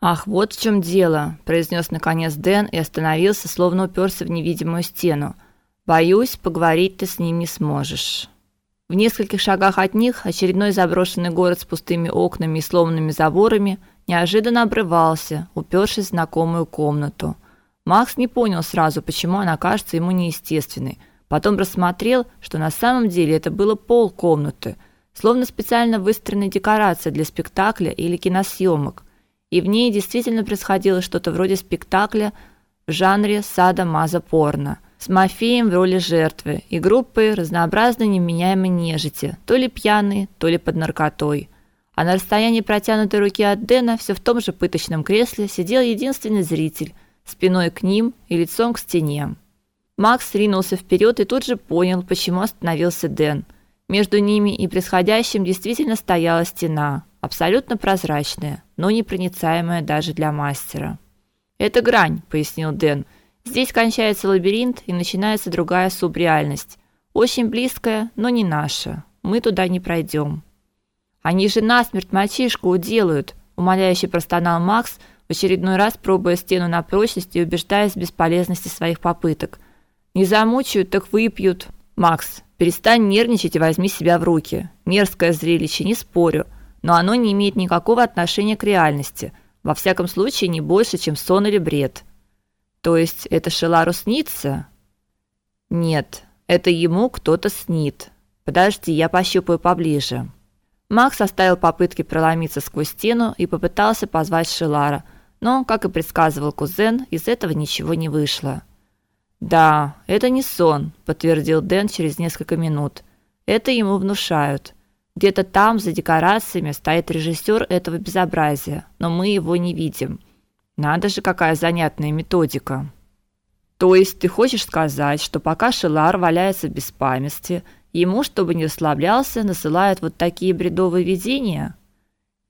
Ах, вот в чем дело, произнес наконец Дэн и остановился, словно уперся в невидимую стену. Боюсь, поговорить ты с ним не сможешь. В нескольких шагах от них очередной заброшенный город с пустыми окнами и сломанными заборами неожиданно обрывался, упершись в знакомую комнату. Макс не понял сразу, почему она кажется ему неестественной. Потом рассмотрел, что на самом деле это было пол комнаты, словно специально выстроенная декорация для спектакля или киносъемок. И в ней действительно происходило что-то вроде спектакля в жанре сада-маза-порно с мафией в роли жертвы и группой разнообразной неменяемой нежити, то ли пьяные, то ли под наркотой. А на расстоянии протянутой руки от Дэна все в том же пыточном кресле сидел единственный зритель, спиной к ним и лицом к стене. Макс ринулся вперед и тут же понял, почему остановился Дэн. Между ними и происходящим действительно стояла стена, абсолютно прозрачная, но непроницаемая даже для мастера. Это грань, пояснил Дэн. Здесь кончается лабиринт и начинается другая субреальность, очень близкая, но не наша. Мы туда не пройдем. Они же насмерть мальчишку уделают, умоляюще простонал Макс, в очередной раз пробуя стену на прочность и убеждаясь в бесполезности своих попыток. Не замучают, так выпьют. Макс, перестань нервничать и возьми себя в руки. Мерзкое зрелище, не спорю, но оно не имеет никакого отношения к реальности. Во всяком случае, не больше, чем сон или бред. То есть это Шелару снится? Нет, это ему кто-то снит. Подожди, я пощупаю поближе. Макс оставил попытки проломиться сквозь стену и попытался позвать Шелара, но, как и предсказывал кузен, из этого ничего не вышло. Да, это не сон, подтвердил Дэн через несколько минут. Это ему внушают. Где-то там за декорациями стоит режиссер этого безобразия, но мы его не видим. Надо же, какая занятная методика. То есть ты хочешь сказать, что пока Шелар валяется в беспамятстве, ему, чтобы не расслаблялся, насылают вот такие бредовые видения?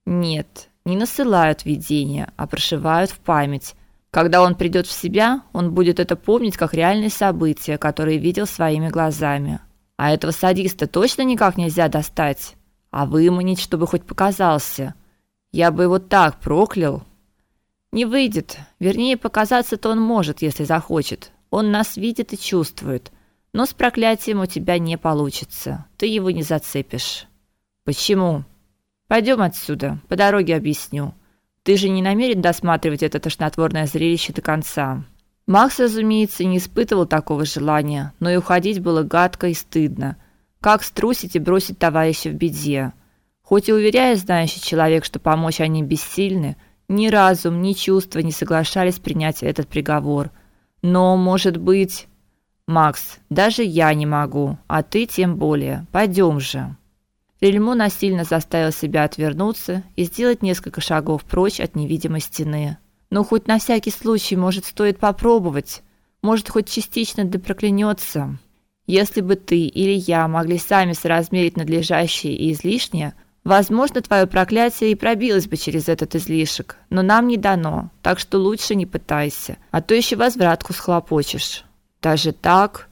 Нет, не насылают видения, а прошивают в память. Когда он придет в себя, он будет это помнить как реальные события, которые видел своими глазами. А этого садиста точно никак нельзя достать, а выманить, чтобы хоть показался. Я бы его так проклял. Не выйдет. Вернее, показаться-то он может, если захочет. Он нас видит и чувствует. Но с проклятием у тебя не получится. Ты его не зацепишь. Почему? Пойдем отсюда, по дороге объясню. Ты же не намерен досматривать это тошнотворное зрелище до конца. Макс, разумеется, не испытывал такого желания, но и уходить было гадко и стыдно. Как струсить и бросить товарища в беде? Хоть и уверяет знающий человек, что помочь они бессильны, ни разум, ни чувства не соглашались принять этот приговор. Но, может быть, Макс, даже я не могу, а ты тем более. Пойдем же. Рельмо насильно заставил себя отвернуться и сделать несколько шагов прочь от невидимой стены. Но хоть на всякий случай, может, стоит попробовать. Может, хоть частично да проклянется. Если бы ты или я могли сами соразмерить надлежащее и излишнее, Возможно, твое проклятие и пробилось бы через этот излишек, но нам не дано, так что лучше не пытайся, а то еще возвратку схлопочешь. Даже так?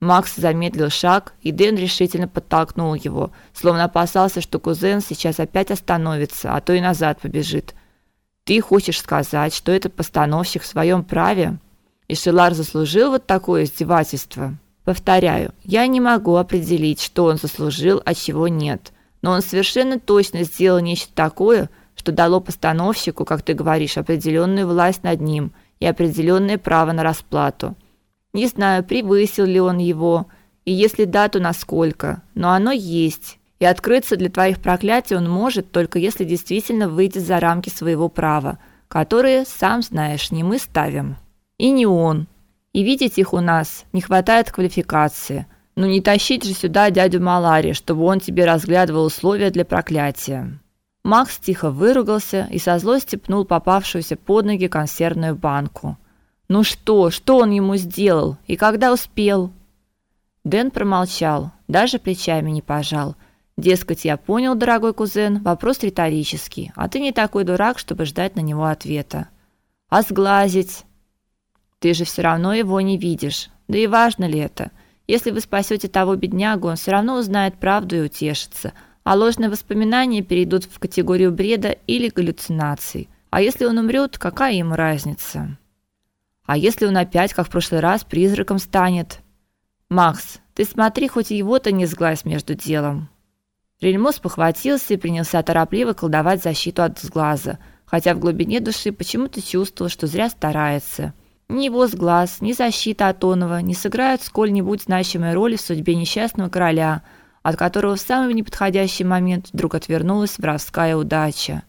Макс замедлил шаг, и Дэн решительно подтолкнул его, словно опасался, что кузен сейчас опять остановится, а то и назад побежит. Ты хочешь сказать, что этот постановщик в своем праве? И Шелар заслужил вот такое издевательство? Повторяю, я не могу определить, что он заслужил, а чего нет но он совершенно точно сделал нечто такое, что дало постановщику, как ты говоришь, определенную власть над ним и определенное право на расплату. Не знаю, превысил ли он его, и если да, то насколько, но оно есть. И открыться для твоих проклятий он может только если действительно выйдет за рамки своего права, которые, сам знаешь, не мы ставим. И не он. И видеть их у нас не хватает квалификации – ну не тащить же сюда дядю Малари, чтобы он тебе разглядывал условия для проклятия. Макс тихо выругался и со злости пнул попавшуюся под ноги консервную банку. Ну что, что он ему сделал и когда успел? Дэн промолчал, даже плечами не пожал. Дескать, я понял, дорогой кузен, вопрос риторический, а ты не такой дурак, чтобы ждать на него ответа. А сглазить? Ты же все равно его не видишь. Да и важно ли это? Если вы спасете того беднягу, он все равно узнает правду и утешится, а ложные воспоминания перейдут в категорию бреда или галлюцинаций. А если он умрет, какая ему разница? А если он опять, как в прошлый раз, призраком станет? Макс, ты смотри, хоть его-то не сглазь между делом. Рельмос похватился и принялся торопливо колдовать защиту от сглаза, хотя в глубине души почему-то чувствовал, что зря старается. Ни его сглаз, ни защита Атонова не сыграют сколь-нибудь значимой роли в судьбе несчастного короля, от которого в самый неподходящий момент вдруг отвернулась воровская удача.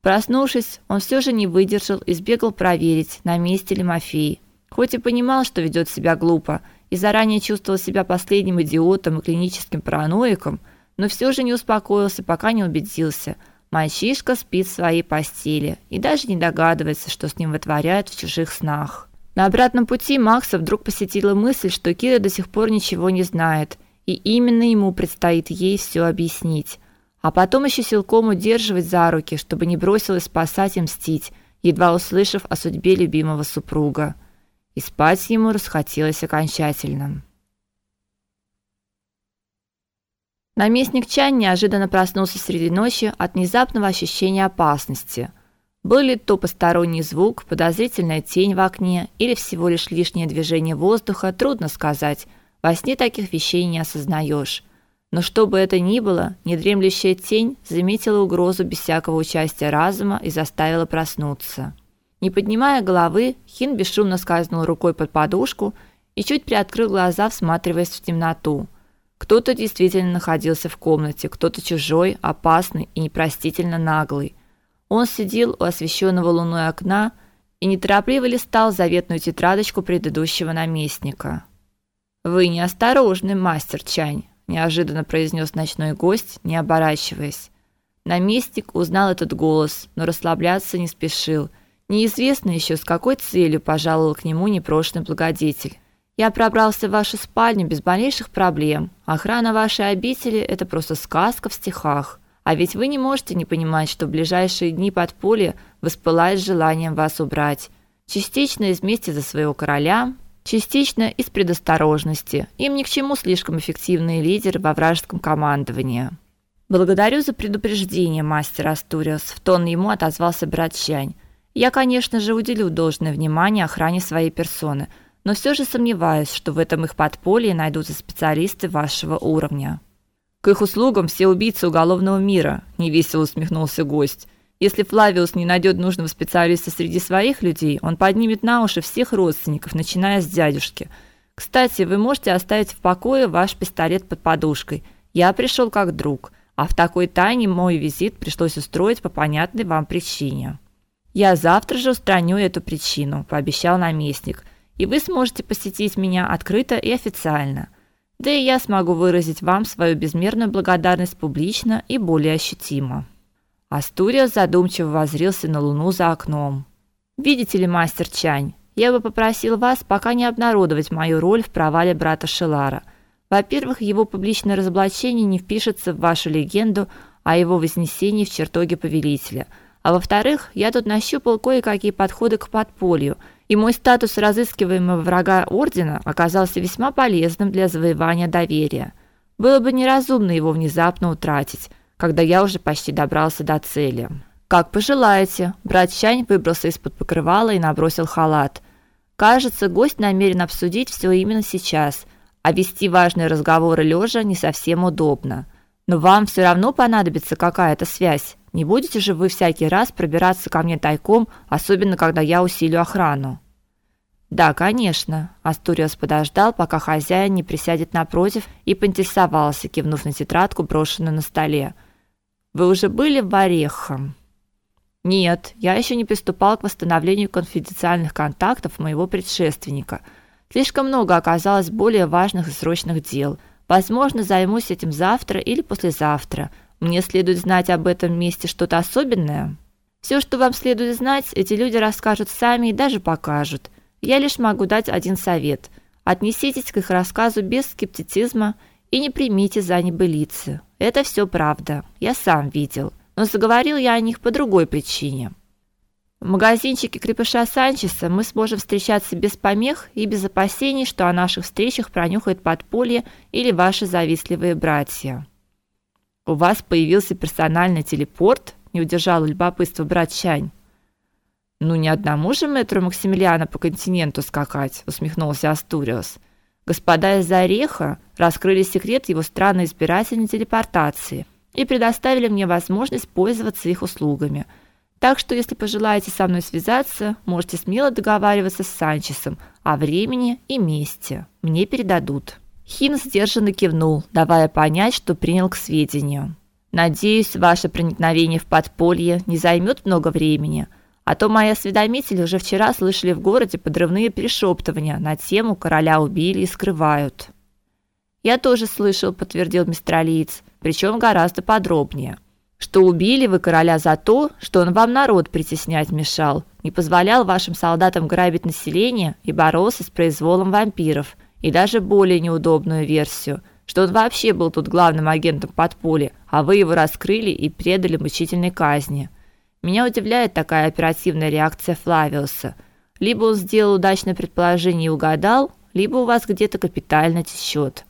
Проснувшись, он все же не выдержал и сбегал проверить, на месте ли Мафей. Хоть и понимал, что ведет себя глупо, и заранее чувствовал себя последним идиотом и клиническим параноиком, но все же не успокоился, пока не убедился. Мальчишка спит в своей постели и даже не догадывается, что с ним вытворяют в чужих снах. На обратном пути Макса вдруг посетила мысль, что Кира до сих пор ничего не знает, и именно ему предстоит ей все объяснить. А потом еще силком удерживать за руки, чтобы не бросилась спасать и мстить, едва услышав о судьбе любимого супруга. И спать ему расхотелось окончательно. Наместник Чан неожиданно проснулся среди ночи от внезапного ощущения опасности. Был ли то посторонний звук, подозрительная тень в окне или всего лишь лишнее движение воздуха, трудно сказать. Во сне таких вещей не осознаешь. Но что бы это ни было, недремлющая тень заметила угрозу без всякого участия разума и заставила проснуться. Не поднимая головы, Хин бесшумно скользнул рукой под подушку и чуть приоткрыл глаза, всматриваясь в темноту – кто-то действительно находился в комнате, кто-то чужой, опасный и непростительно наглый. Он сидел у освещенного луной окна и неторопливо листал заветную тетрадочку предыдущего наместника. Вы неосторожны, мастер Чань, неожиданно произнес ночной гость, не оборачиваясь. Наместник узнал этот голос, но расслабляться не спешил. Неизвестно еще с какой целью пожаловал к нему непрошенный благодетель. Я пробрался в вашу спальню без малейших проблем. Охрана вашей обители это просто сказка в стихах. А ведь вы не можете не понимать, что в ближайшие дни подполье воспылает желанием вас убрать. Частично из мести за своего короля, частично из предосторожности. Им ни к чему слишком эффективные лидеры во вражеском командовании. Благодарю за предупреждение, мастер Астуриас, в тон ему отозвался брат Чань. Я, конечно же, уделю должное внимание охране своей персоны – но все же сомневаюсь, что в этом их подполье найдутся специалисты вашего уровня. К их услугам все убийцы уголовного мира, невесело усмехнулся гость. Если Флавиус не найдет нужного специалиста среди своих людей, он поднимет на уши всех родственников, начиная с дядюшки. Кстати, вы можете оставить в покое ваш пистолет под подушкой. Я пришел как друг, а в такой тайне мой визит пришлось устроить по понятной вам причине. Я завтра же устраню эту причину, пообещал наместник и вы сможете посетить меня открыто и официально. Да и я смогу выразить вам свою безмерную благодарность публично и более ощутимо. Астурия задумчиво воззрился на луну за окном. Видите ли, мастер Чань, я бы попросил вас пока не обнародовать мою роль в провале брата Шелара. Во-первых, его публичное разоблачение не впишется в вашу легенду о его вознесении в чертоге повелителя. А во-вторых, я тут нащупал кое-какие подходы к подполью – и мой статус разыскиваемого врага ордена оказался весьма полезным для завоевания доверия. Было бы неразумно его внезапно утратить, когда я уже почти добрался до цели. Как пожелаете. Брат Чань выбрался из-под покрывала и набросил халат. Кажется, гость намерен обсудить все именно сейчас, а вести важные разговоры лежа не совсем удобно. Но вам все равно понадобится какая-то связь. Не будете же вы всякий раз пробираться ко мне тайком, особенно когда я усилю охрану. Да, конечно. Астуриас подождал, пока хозяин не присядет напротив, и поинтересовался, кивнув на тетрадку, брошенную на столе. Вы уже были в Орехом? Нет, я еще не приступал к восстановлению конфиденциальных контактов моего предшественника. Слишком много оказалось более важных и срочных дел. Возможно, займусь этим завтра или послезавтра. Мне следует знать об этом месте что-то особенное. Все, что вам следует знать, эти люди расскажут сами и даже покажут. Я лишь могу дать один совет: отнеситесь к их рассказу без скептицизма и не примите за небылицы. Это все правда. Я сам видел, но заговорил я о них по другой причине. В магазинчике крепыша Санчеса мы сможем встречаться без помех и без опасений, что о наших встречах пронюхает подполье или ваши завистливые братья. У вас появился персональный телепорт? Не удержал любопытства брат Чань. Ну не одному же мэтру Максимилиана по континенту скакать, усмехнулся Астуриус. Господа из Ореха раскрыли секрет его странной избирательной телепортации и предоставили мне возможность пользоваться их услугами. Так что, если пожелаете со мной связаться, можете смело договариваться с Санчесом о времени и месте. Мне передадут. Хин сдержанно кивнул, давая понять, что принял к сведению. Надеюсь, ваше проникновение в подполье не займет много времени, а то мои осведомители уже вчера слышали в городе подрывные перешептывания на тему короля убили и скрывают. Я тоже слышал, подтвердил мистралиец, причем гораздо подробнее. Что убили вы короля за то, что он вам народ притеснять мешал, не позволял вашим солдатам грабить население и боролся с произволом вампиров, и даже более неудобную версию, что он вообще был тут главным агентом подполья, а вы его раскрыли и предали мучительной казни. Меня удивляет такая оперативная реакция Флавиуса. Либо он сделал удачное предположение и угадал, либо у вас где-то капитально течет.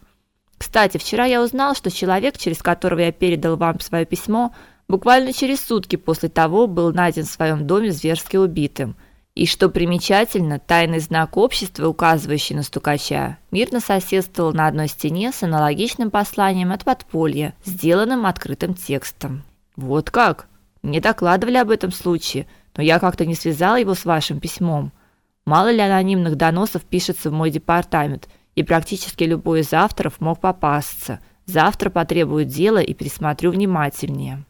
Кстати, вчера я узнал, что человек, через которого я передал вам свое письмо, буквально через сутки после того был найден в своем доме зверски убитым. И что примечательно, тайный знак общества, указывающий на стукача, мирно соседствовал на одной стене с аналогичным посланием от подполья, сделанным открытым текстом. Вот как? Мне докладывали об этом случае, но я как-то не связал его с вашим письмом. Мало ли анонимных доносов пишется в мой департамент, и практически любой из авторов мог попасться. Завтра потребую дело и пересмотрю внимательнее.